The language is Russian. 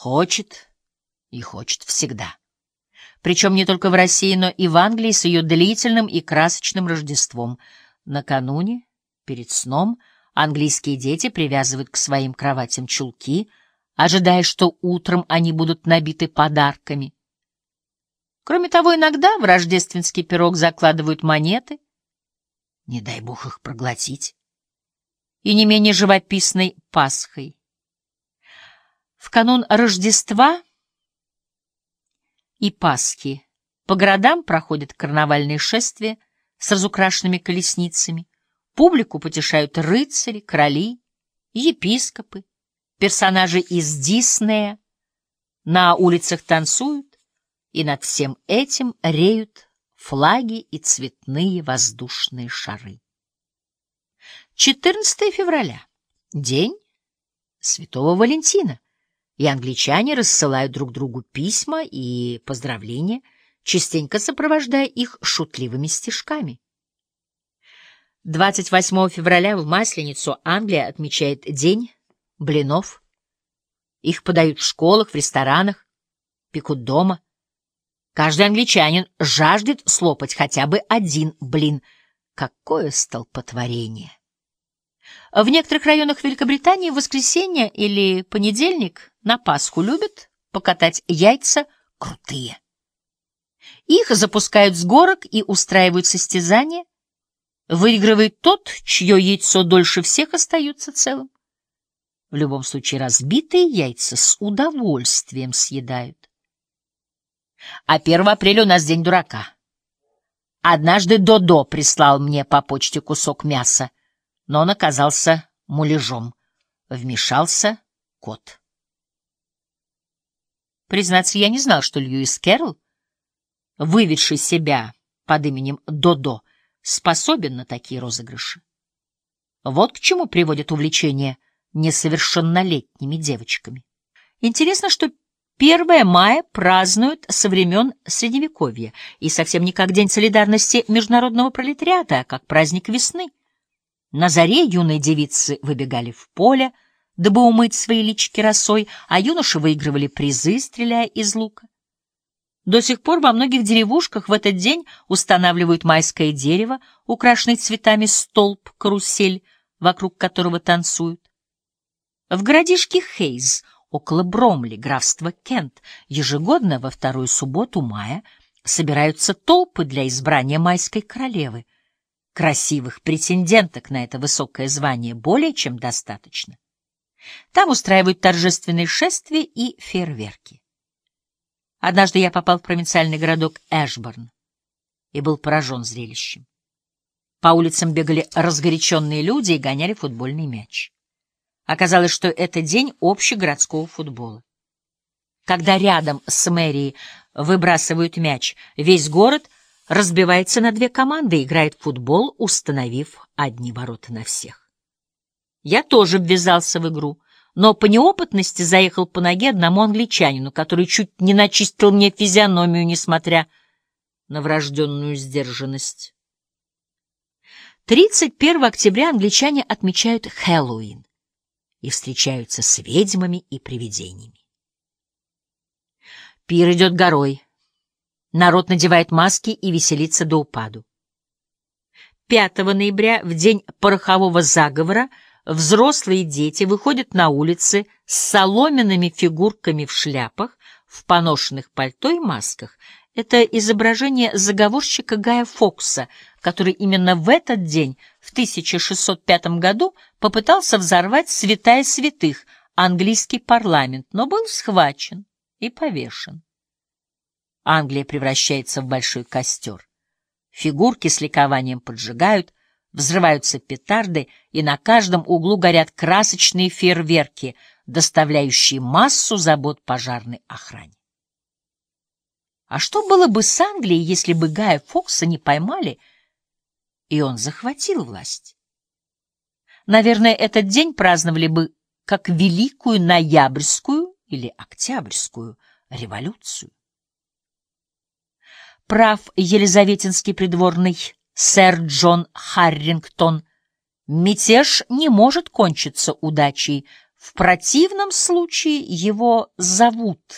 Хочет и хочет всегда. Причем не только в России, но и в Англии с ее длительным и красочным Рождеством. Накануне, перед сном, английские дети привязывают к своим кроватям чулки, ожидая, что утром они будут набиты подарками. Кроме того, иногда в рождественский пирог закладывают монеты, не дай бог их проглотить, и не менее живописной Пасхой. В канун Рождества и Пасхи. По городам проходят карнавальные шествия с разукрашенными колесницами, публику потешают рыцари, короли, епископы, персонажи из Диснея, на улицах танцуют, и над всем этим реют флаги и цветные воздушные шары. 14 февраля — день Святого Валентина и англичане рассылают друг другу письма и поздравления, частенько сопровождая их шутливыми стишками. 28 февраля в Масленицу Англия отмечает День блинов. Их подают в школах, в ресторанах, пекут дома. Каждый англичанин жаждет слопать хотя бы один блин. Какое столпотворение! В некоторых районах Великобритании в воскресенье или понедельник на Пасху любят покатать яйца крутые. Их запускают с горок и устраивают состязания. Выигрывает тот, чье яйцо дольше всех остается целым. В любом случае разбитые яйца с удовольствием съедают. А 1 апреля у нас день дурака. Однажды Додо прислал мне по почте кусок мяса но он оказался муляжом. Вмешался кот. Признаться, я не знал, что Льюис Кэрролл, выведший себя под именем Додо, способен на такие розыгрыши. Вот к чему приводит увлечение несовершеннолетними девочками. Интересно, что 1 мая празднуют со времен Средневековья, и совсем не как День солидарности международного пролетариата, а как праздник весны. На заре юные девицы выбегали в поле, дабы умыть свои лички росой, а юноши выигрывали призы, стреляя из лука. До сих пор во многих деревушках в этот день устанавливают майское дерево, украшенный цветами столб, карусель, вокруг которого танцуют. В городишке Хейз, около Бромли, графства Кент, ежегодно во вторую субботу мая собираются толпы для избрания майской королевы — Красивых претенденток на это высокое звание более чем достаточно. Там устраивают торжественные шествия и фейерверки. Однажды я попал в провинциальный городок Эшборн и был поражен зрелищем. По улицам бегали разгоряченные люди и гоняли футбольный мяч. Оказалось, что это день общегородского футбола. Когда рядом с мэрией выбрасывают мяч, весь город — разбивается на две команды и играет в футбол, установив одни ворота на всех. Я тоже ввязался в игру, но по неопытности заехал по ноге одному англичанину, который чуть не начистил мне физиономию, несмотря на врожденную сдержанность. 31 октября англичане отмечают Хэллоуин и встречаются с ведьмами и привидениями. Пир идет горой. Народ надевает маски и веселится до упаду. 5 ноября, в день порохового заговора, взрослые дети выходят на улицы с соломенными фигурками в шляпах, в поношенных пальто и масках. Это изображение заговорщика Гая Фокса, который именно в этот день, в 1605 году, попытался взорвать святая святых, английский парламент, но был схвачен и повешен. Англия превращается в большой костер. Фигурки с ликованием поджигают, взрываются петарды, и на каждом углу горят красочные фейерверки, доставляющие массу забот пожарной охране. А что было бы с Англией, если бы Гая Фокса не поймали, и он захватил власть? Наверное, этот день праздновали бы как Великую Ноябрьскую или Октябрьскую революцию прав елизаветинский придворный сэр Джон Харрингтон, мятеж не может кончиться удачей. В противном случае его зовут